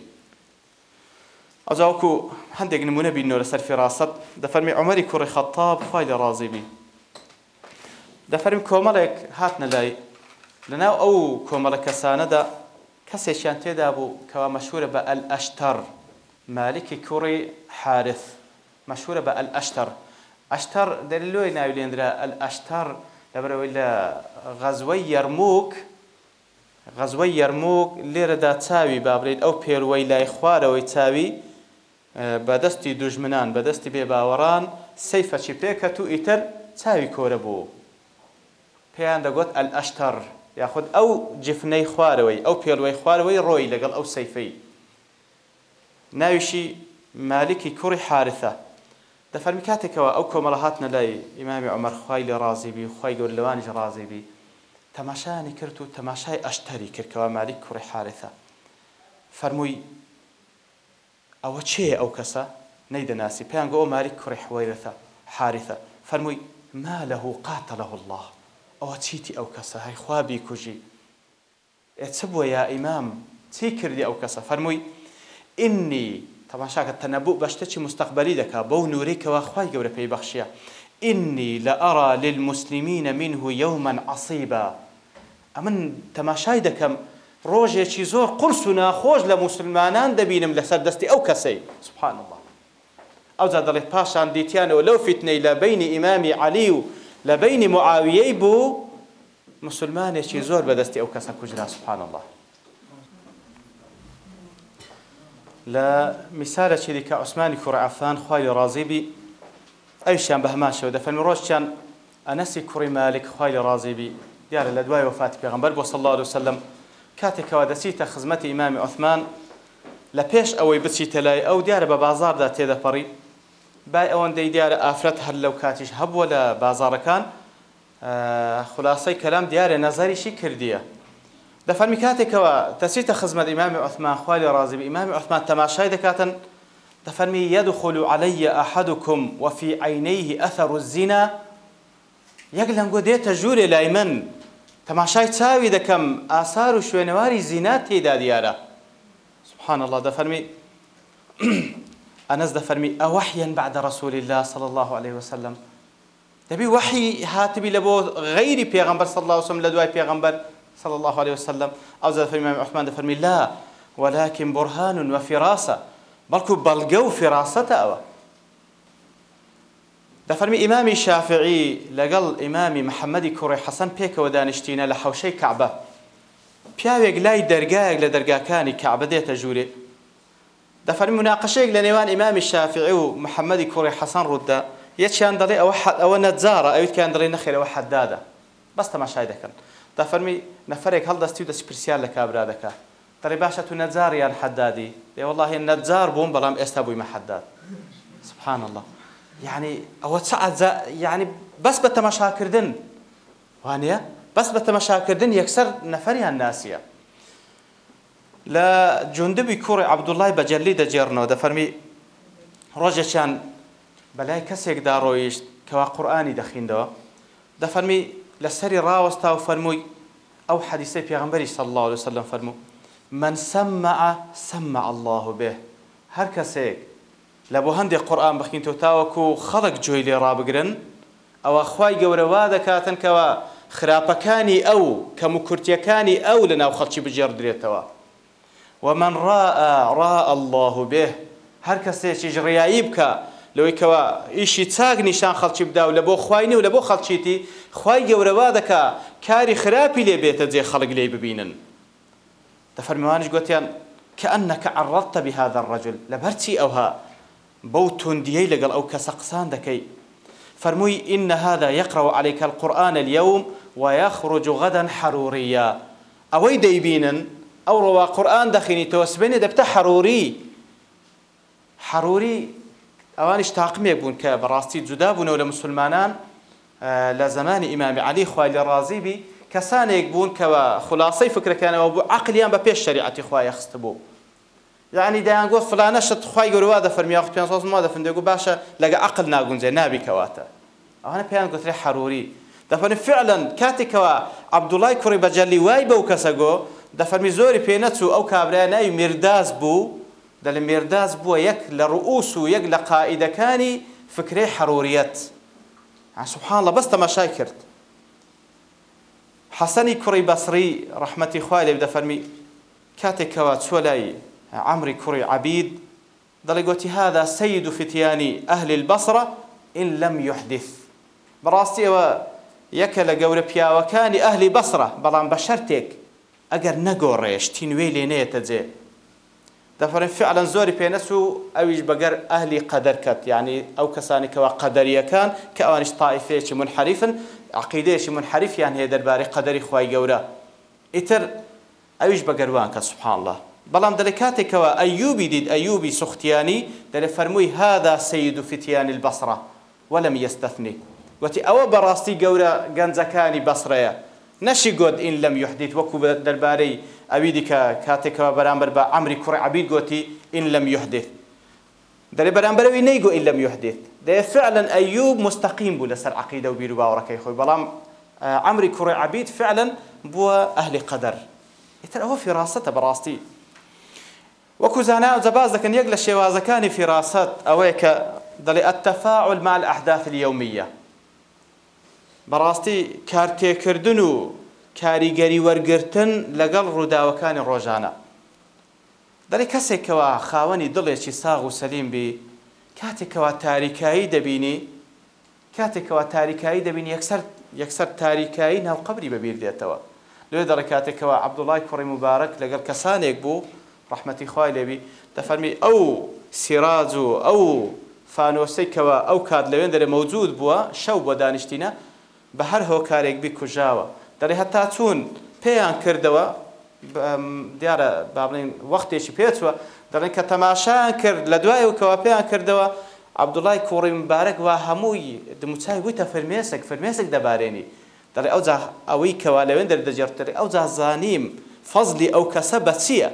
ئەجاوکو هەندێک نمونە بینەوە لەسەر فراست دەفەرمی عمەری کوڕی خەتاب خی لە ڕازی بی دەفەرمی کۆمەڵێک هاتنە لای لەناو ئەو کۆمەڵە کەسانەدا کەسێکیان تێدا بوو کەوا مەشهورە بە ئەل ئەشتەر مالکی کوڕی حارث مەشهورە بە ئەل ئەشتەر ئەشتەر دەلۆی ناویلێنرا ئەل ئەشتەر لەبەرەوەی لە غەزوەی یەرموک غەزوەی یەرموک لێرەدا چاوی بابرێت ئەو پێروەی لای خوارەوەی چاوی بەدەستی دوژمنان بەدەستی بێباوەڕان سەیفەچی پێکەت و ئیتر چاوی کۆرە بوو پێیان دەگوت ئەل ئەشتەر یاخود ئەو جفنەی خوارەوەی ئەو پێلوەی خوارەوەی ڕۆی لەگەڵ ئەو سەیفەی ناویشی مالکی کوڕی حارثە دەفەرمی کاتێکەوە ئەو کۆمەڵە هاتنە لای ئیمامی عمەر خوای لێ ڕازیبی خوای گەور لەوانیش ڕازیبی تەماشایانی کرد و تەماشای ئەشتەری کردکەوە مالیک کوڕی حارثە فەرمووی ئەوە چێ ئەو کەسە نەیدەناسی پێیان گۆ ئەو مالیک کوڕی حوەیرەتە حارثە فەرمووی ما له قاتله الله ئەوە چیتی ئەو کەسە های خوابی کوژی ئێچ بووە یا ئیمام چی کردی ئەو کەسە فەرمووی ئینی تەماشاکە تەنەبوو بە شتێکی مستەقبەلی دەکا بەو نورەیەوە خی گەورە پێی بەخشیە ئینی لە ئەرا للمسللیمینە منه یومەن عسیبە ئەمن تەماشای دەکەم ڕۆژێکی زۆر قرس و ناخۆش لە مسلمانان دەبینم لەسەر دەستی ئەو کەسەی سبحان الله ئەو زاد دەڵێ پاشان دیتیانەوە لەو فیتنەی لە بینی ئیمامی علی و لە بینی معاویەی بوو مسلمانێکی زۆر بەدەستی ئەو کەسە کوژرا سبحان الله لە میسارێکی دیکە عوسمانی کوڕی عەفان خوای ڕازی بی ئەویشیان بە هەمان شێوە دەفەرمی ڕۆژیان ئەنەسی کوڕی مالک خوای ڕازی بی دیارە لە دوای وفاتی پێغمبەر بۆ صلی الله عليه وسلم کاتێکەوە دەچیتە خزمەتی ئیمامی عوثمان لە پێش ئەوەی بچیتە لای ئەو دیارە بە بازاردا تێدەپەڕی بای ئەوەندەی دیارە ئافرەت هەر لەو کاتیش هەبووە لە بازارەکان خلاصەی کەلام دیارە نەزاریشی کردیە دەفەرمی کاتێکەوە تەسیتە خزمەت ئیمامی عثمان خوالی رازی ئیمامی عثمان تەماشای دەکاتن دەفەرمی یدخل علی ئەحدکم وفی عینەیه ئەثەر الزینا یەک لەنگۆ دێتە ژوورێ لای من تەماشای چاوی دەکەم ئاسار و شوێنەواری زینا تێدا دیارە سبحان الله دەفەرمی ئەنەس دەفەرمی ئەوەحیان بعد رسول الله صلى الله عليه وسلم دەبی وحی هاتبی لە بۆ غەیری پێغمبەر صلى الله عليه وسلم لە دوای پێغمبەر صلى الله عليه وسلم ئەو دەفەرمی عثمان دەفەرمی لا ولكن برهان وفراسة بەڵکو بەڵگە و فراسەتە ئەوە دەفەرمی ئیمامی شافعی لەگەڵ ئیمامی محەممەدی کوڕی حەسەن پێکەوە دانیشتینە لە حوشەی کعبە پیاوێک لای دەرگایەک لە دەرگاکانی کعبە دێتە ژوورێ دەفەر مناقەشەیەک لە نێوان ئیمامی شافعی و محەممەدی کوڕی حەسەن ڕوودا یەکیان دەڵێ ئەوە حەد ئەوە نەجارە ئەویتکیان دەڵێ نەخێرەوە حەددادە بەس تەماشای دەکەن دەفەرمی نەفرێک هەڵدەستی و دەستی پرسیار لە کابرا دەکات دەڵێ باشە تو نەجاریان حەددادی لێ وەڵاهی نەجار بووم بەڵام ئێستا بوویمە حەدداد سبحان الله يعني ئەوە چ يعني بەس بە تەماشاکردن وانە بەس بە تەماشاکردن یەکسەر نەفەریان ناسیە لە جندبی کوڕی عبدوڵای بەجەلی دەجێڕنەوە دەفەرمی ڕۆژێکیان بەلای کەسێکدا ڕۆیشت کەوا قورآانی دەخیندەوە دەفەرمی لە سەری ڕاوەستا و فەرمووی ئەو حەدیسەی پێغمبەری سەڵ الله عليه وسلم فەرموو من سەممە سەممە الله بێ هەر کەسێک لە بۆ هەندێک قورآان بخینتەوە تاوەکو و خەڵک جوێی لێ ڕابگرن ئەوە خی گەورەوا دەکاتن کەەوە خراپەکانی ئەو کەم و کورتیەکانی ئەو لە ناو خەڵکی بجێڕدرێتەوە ومن ڕاء ڕاء الله به هەر کەسێکیش ڕیایی بکە لەوەی کەوە ئیشی چاک نیشان خەڵکی بدا و لە بۆ خوینی و لە بۆ خەڵچیتی خی گەورەوا دەکا کاری خراپی لێ بێتە جێ خەڵک لێ ببینن دەفەرمیوانش گوتیان کەئەنەکە عڕەتە بهذا الرجل لە بەرچی ئەوها بەو توندیەی لەگەڵ ئەو کەسە قسان دەکەی فرموي إن هذا يقرأ عليك القرآن اليوم ويخرج غدا حروريا أوي ديبينا ئەو ڕەوا قورآن دەخینیتەوە سبێنێ دەبتە حەروری حەروری ئەوانش تاقمێک بوون کە بەڕاستی جودا بوونەوە لە مسلمانان لە زمانی ئیمامی علی خوای لە ڕازی بی کەسانێک بوون کەەوە خلاصەی فکرەکانەوە بوو عقلیان بە پێش شریعەتی خوای خستە بوو یعنی دەیان گوت فلانە شت خوای گەورەوا دەفەرمیا خو پێیان سازما دەفندێک و باشە لەگە عقل ناگونجێ نابیکەواتە ئەوانە پێیان گوترێ حەروری دەفەرن فعلا کاتێکەوە عەبدوڵای کوڕی بەجەلی وای بەو کەسە گۆ دەفەرمی زۆری پێ نەچوو ئەو کابرایانایی مرداز بوو دە لە مێرداز بووە یەک لە ڕووس و یەک لە قائیدەکانی فکرەی حەرۆریەت سبحان لە بەستە مەشای کرد حەسەنی کوڕی بەسری ڕەحمەتی خوای لێ دەفەرمی کاتێک کەوا چوە لای عمری کوڕی عبید دەڵی گوتی هذا سيد فتيان أهل البصرة إن لم يحدث بەڕاستی ئەوە یەکە لە گەورە پیاوەکانی ئەهلی بەسرە بەڵام بە شەرتێک ئەگەر نەگۆڕێشتین وێ لێ نەیەتە جێ دەفەڕێن فعلەن زۆری پێنەس و ئەویش بەگەر ئەهلی قەدەرکەت یعنی ئەو کەسانی کەوا قەدەریەکان کە ئەوانش تائیفەیەکی منحریفن عقیدەیەکی منحریفیان هەیە دەربارەی قەدەری خوای گەورە ئیتر ئەویش بەگەروان کە سبحان الله بەڵام دەڵێ کاتێکەوە ئەیوبی دید ئەیوبی سوختیانی دەلێ فەرمووی هادا سەید و فتیانی البەسرە وەلەم یەستەفنی وەتی ئەوە بەڕاستی گەورە گەنجەکانی بەسرەیە نەشی گوت ئین لەم یحدیت وەکو دەربارەی ئەوی دیکە کاتێکەوە بەرامبەر بە ئەمری کوڕی عبید گوتی ئین لەم یحدیت دەرێ بەرامبەرەوەی نەیگو ئین لەم یحدیت دەیە فعلا ئەیوب مستەقیم بوو لەسەر عەقیدە و بیر و باوەڕەکەی خۆی بەڵام ئەمری کوڕی عبید فعلا بووە ئەهلی قەدەر ئیتر ئەوە فراستە بەڕاستی وەکو زانا جەباز دەکەن یەک لە شێوازەکانی فراست ئەوەیە کە دەڵێ التەفاعل مع الأحداث اليومية بەڕاستی کارتێکردن و کاریگەری وەرگرتن لەگەڵ ڕووداوەکانی ڕۆژانە دەڵی کەسێکەوە خاوەنی دڵێکی ساغ و سەلیم بی کاتێکەوە تاریکایی دەبینی کاتێکەوە تاریکایی دەبینی یەکسەر تاریکایی ناوقبری بەبیر دێتەوە لێ دەڵێ کاتێکەوە عەبدوڵای کوڕی مبارەک لەگەڵ کەسانێک بوو ڕەحمەتی خوای لێبی دەفەرمی ئەو سیراج و ئەو فانۆسێکەوە ئەو کات لەوێن دەرێ مەوجود بووە شەو بۆ دانیشتینە بە هەر هۆکارێک بیکوژاوە دەڵێ هەتا چوون پێیان کردەوە دیارە بابڵین وەختێکی پێچوە دەڵێن کە تەماشایان کرد لە دوای وکەوە پێیان کردەوە عبدوڵای کوڕی مبارەك وا هەمووی دموچای وتە فەرمێسک فەرمێسک دەبارێنی دەڵێ ئەو ئەوەی کەوا لەوێن دەردەجێڕتر ئەو زانیم فەزلی ئەو کەسە بە چییە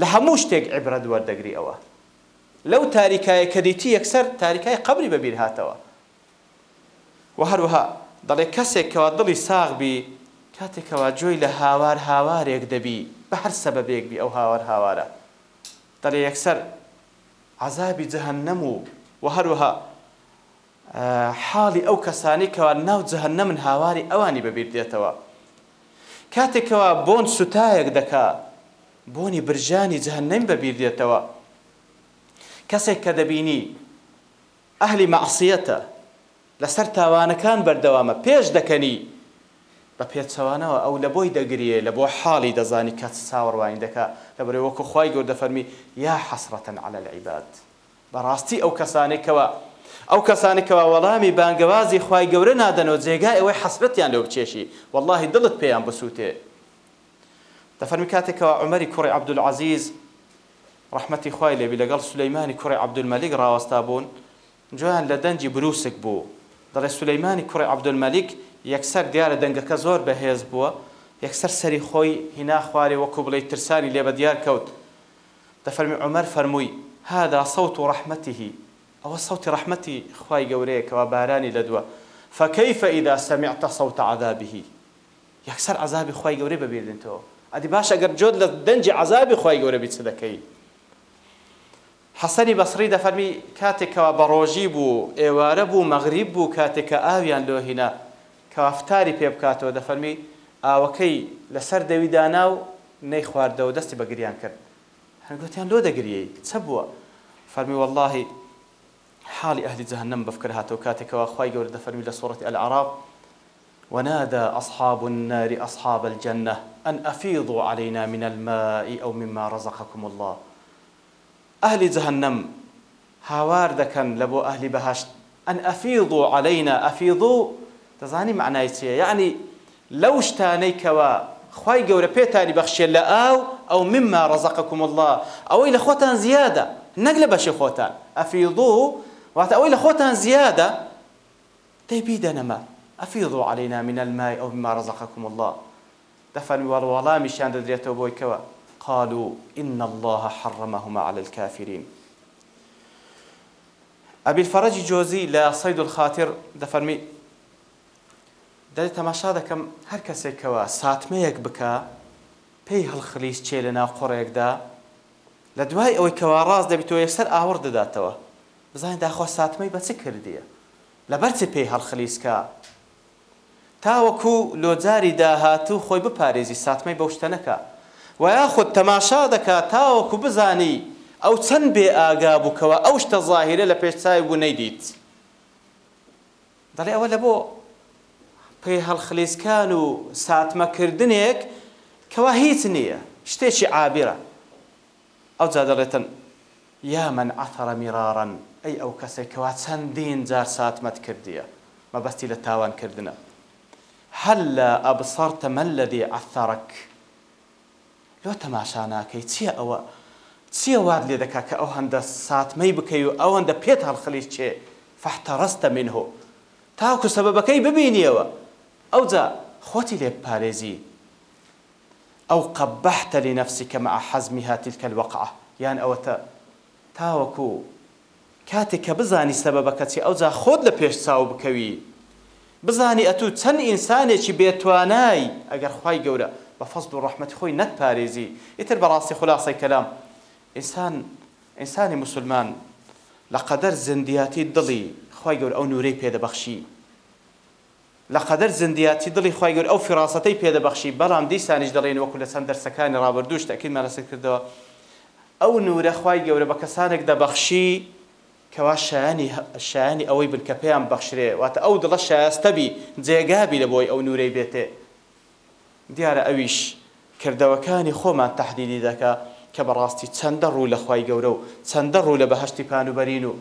لە هەموو شتێک عیبرەت وەردەگری ئەوە لەو تاریکایە کەدیتی یەکسەر تاریکای قبری بەبیر هاتەوە و هەروەها دەڵێ کەسێکەوە دڵی ساغبی کاتێکەوە جۆی لە هاوار هاوارێک دەبی بە هەر سەبەبێک بی ئەو هاوار هاوارە دەڵێ یەکسەر عذابی جەهەنەم و و هەروەها حاڵی ئەو کەسانی کەوا ناو جەهەنە من هاواری ئەوانی بەبیر دێتەوە کاتێکەوە بۆن سوتایەک دەکا بۆنی برژانی جەهەنەم بەبیر دێتەوە کەسێک کە دەبینی ئەهلی مەعسیەتە لەسەر تاوانەکان بەردەوامە پێش دەکەنی بە پێچەوانەوە ئەو لە بۆی دەگریە لە بۆ حاڵی دەزانی کات ساوەڕوانی دەکا لە بەرێ وەکو خی گەور دەفەرمی یا حەسرەتەن على العیبات بەڕاستی ئەو کەسانێکەوە ئەو کەسانێکەوە وەڵامی بانگەوازی خی گەورە نادەنەوە جێگای ئەوەی حەسرەتیان لەو بچێشی واللهی دڵت پێیان بسووتێ دەفەرمی کاتێکەوە عمەری کوڕی عەبدولعەزیز ڕحمەتی خوای لێبی لەگەڵ سلەیمانی کوڕی عەبدولمەلیک ڕاوەستا بوون جویان لە دەنجی بروسک بوو دەڵێ سولەیمانی کوڕی عەبدولمەلیک یەکسەر دیارە دەنگەکە زۆر بەهێز بووە یەکسەر سەری خۆی هینا خوارێ وەکو بڵێ ترسانی لێ بە دیار کەوت دەفەرمی عمەر فەرمووی هادا سەوت و ڕەحمەتیهی ئەوە سەوتی ڕەحمەتی خوای گەورەیەکەوە بارانی لە دووە فەکەیفە ئیدا سەمیعتە سەوتە عذابیهی یەکسەر عذابی خوای گەورەی ببێدنتەوە ئەدی باش ئەگەر جۆت لە دەنجی عذابی خوای گەورە بیت دەکەی حەسەری بەسری دەفەرمی کاتێکەوە بەڕۆژی بوو ئێوارە بوو مەغریب بوو کاتێککە ئاویان لۆهینە کافتاری پێ بکاتەوە دەفەرمی ئاوەکەی لەسەر دەویدانا و نەی خواردەوە دەستی بەگریان کرد هەنگوتیان لۆ دەگریەی چە بووە فەرمی واللهی حاڵی ئەهلی جەهنم بفکر هاتەوە کاتێکەوە خی گەورە دەفەرمی لە سوڕەتی ئەلعراب ونادى أصحاب النار أصحاب الجنة أن أفيضوا علينا من الماء أو مما رزقكم الله ئەهلی جەهەنەم هاوار دەکەن لە بۆ ئەهلی بەهشت ئەن ئەفیضوا عەلەینا ئەفیضوا دەزانی معنای چییە یعنی لەو شتانەی کەوە خی گەورە پێتانی بەخشێ لە ئاو ئەو مما ڕزەقەکم الله ئەوەی لە خۆتان زیادە نەک لە بەشی خۆتان ئەفیضوا واتە ئەوەی لە خۆتان زیادە دەی بیدەنەما ئەفیضوا عەلەینا من الماء ئەو مما ڕزەقەکم الله دەفەرمی وەڵواڵامیشیان دەدرێتەوە بۆی کەوە قالوا إن الله حرمهما على الكافرين أبي الفرج جوزي لا صيد الخاطر دفرمي دەی تەماشا دەکەم هەر کەسێکەوە ساتمەیەک بکە پێی هەڵخلیس چێ لە ناو قڕێکدا لە دوای ئەوەی کەوا ڕاست دەبیتەوە یەکسەر ئاور دەداتەوە بزانین داخوا ساتمەی بەچ کردیە لە بەرچی پێی هەڵخلیسکە تاوەکو لۆجاری داهاتوو خۆی بپارێزی ساتمەی بەو شتەنەکە و یاخود تەماشا دەکات تاوەکو بزانی ئەو چەند بێ ئاگا بووکەوە ئەو شتە ظاهرە لە پێشچای بوو نەیدیت دەڵێ ئەوە لە بۆ پێی هەڵخلیسکان و ساتمەکردنێک کەوا هیچ نییە شتێکی عابرە ئەو جا دەڵێتن یا من عثر مرارا ئەی ئەو کەسێک کەوا چەندین جار ساتمەت کردیە مەبەستی لە تاوانکردنە هەل لە ئەبسەرتە من الذي عثرك لۆ تەماشاناکەی چییە ئەوە چییە واد لێ دەکا کە ئەو هەندە ساتمەی بکەی و ئەوەندە پێت هەڵخەلیش چێ فەحتە ڕستە منهۆ تاکو سەبەکەی ببینیەوە ئەو جا خۆتی لێ پارێزی ئەو قەبەحتە لی نەفسی کە مە حەزمی هاتیلکە الوەقعە یان ئەوەتە تاوەکو کاتێک کە بزانی سەبەکە چی ئەو جا خۆت لە پێش چاو بکەوی بزانی ئەتوو چەند ئینسانێکی بێتوانای ئەگەر خی گەورە بە فەزل و ڕەحمەتی خۆی نەتپارێزی ئیتر بەڕاستی خلاصی کەلام ئینسان ئینسانی مسلمان لە قەدەر زندیاتی دڵی خی گەور ئەو نورەی پێدەبەخشی لە قەدەر زندیاتی دڵی خی گەور ئەو فراستەی پێدەبەخشی بەڵام دیسانیش دەڵێن وەکو لە چەند دەرسەکانی ڕابردوش تەکیمە لەسەر کردەوە ئەو نورە خی گەورە بە کەسانێک دەبەخشی کەوا شایانی شایانی ئەوەی بن کە پێیان بەخشرێ واتە ئەو دڵە شایستەبی جێگابی لە بۆی ئەو نورەی بێتێ دیارە ئەویش کردەوەکانی خۆمان تەحلیلی دەکا کە بەڕاستی چەندە ڕوو لە خی گەورە و چەندە ڕوو لە بەهشتی پانوبەرین و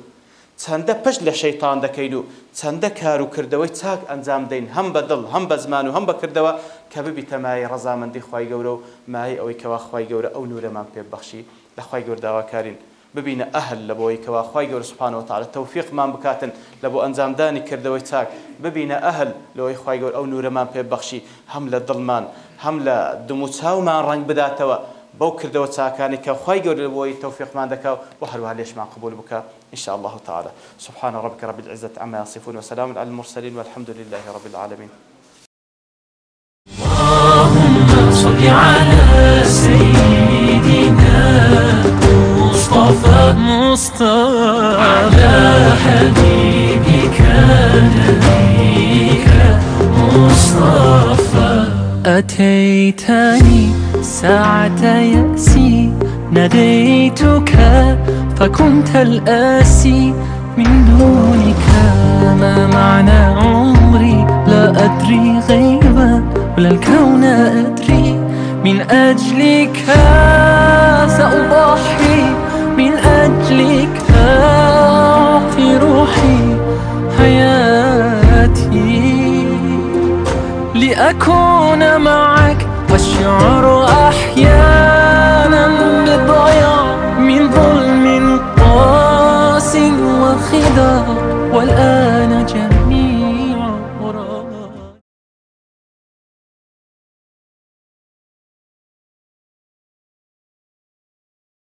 چەندە پشت لە شەیتان دەکەین و چەندە کار و کردەوەی چاک ئەنجام دەین هەم بە دڵ هەم بە زمان و هەم بەکردەوە کە ببیتە مای ڕەزامەندی خی گەورە و مای ئەوەی کەوا خی گەورە ئەو نورەمان پێبەخشی لە خی گەورداواکارین. ببینە ئەهل لە بۆی کەوا خی گەور سوپانەوەتاالە تەوفیقمان بکاتن لە بۆ ئەنجامدانی کردەوەی چاک ببینە ئەهل لەوەی خی گەور ئەو نورەمان پێبەخشی هەم لە دڵمان هەم لە دموچاومان ڕنگ بداتەوە بەو کردەوە چاکانی کە خی گەور لە بۆی تەوفیقمان دەکاو بۆ هەروها لێشمان قبول بکە إن شاء الله تعالى سبحان ربك رب العزة عما يصفون وسلام على المرسلين والحمد لله رب العالمين مصطفى على حبيبك نبيك مصطفى أتيتني ساعة يأسي ناديتك فكنت الآسي من دونك ما معنى عمري لا أدري غيبا ولا الكون أدري من أجلك سأضحي لأجلك أعطي روحي حياتي لأكون معك والشعر أحيانا بالضياع من ظلم قاس وخداع والآن جميل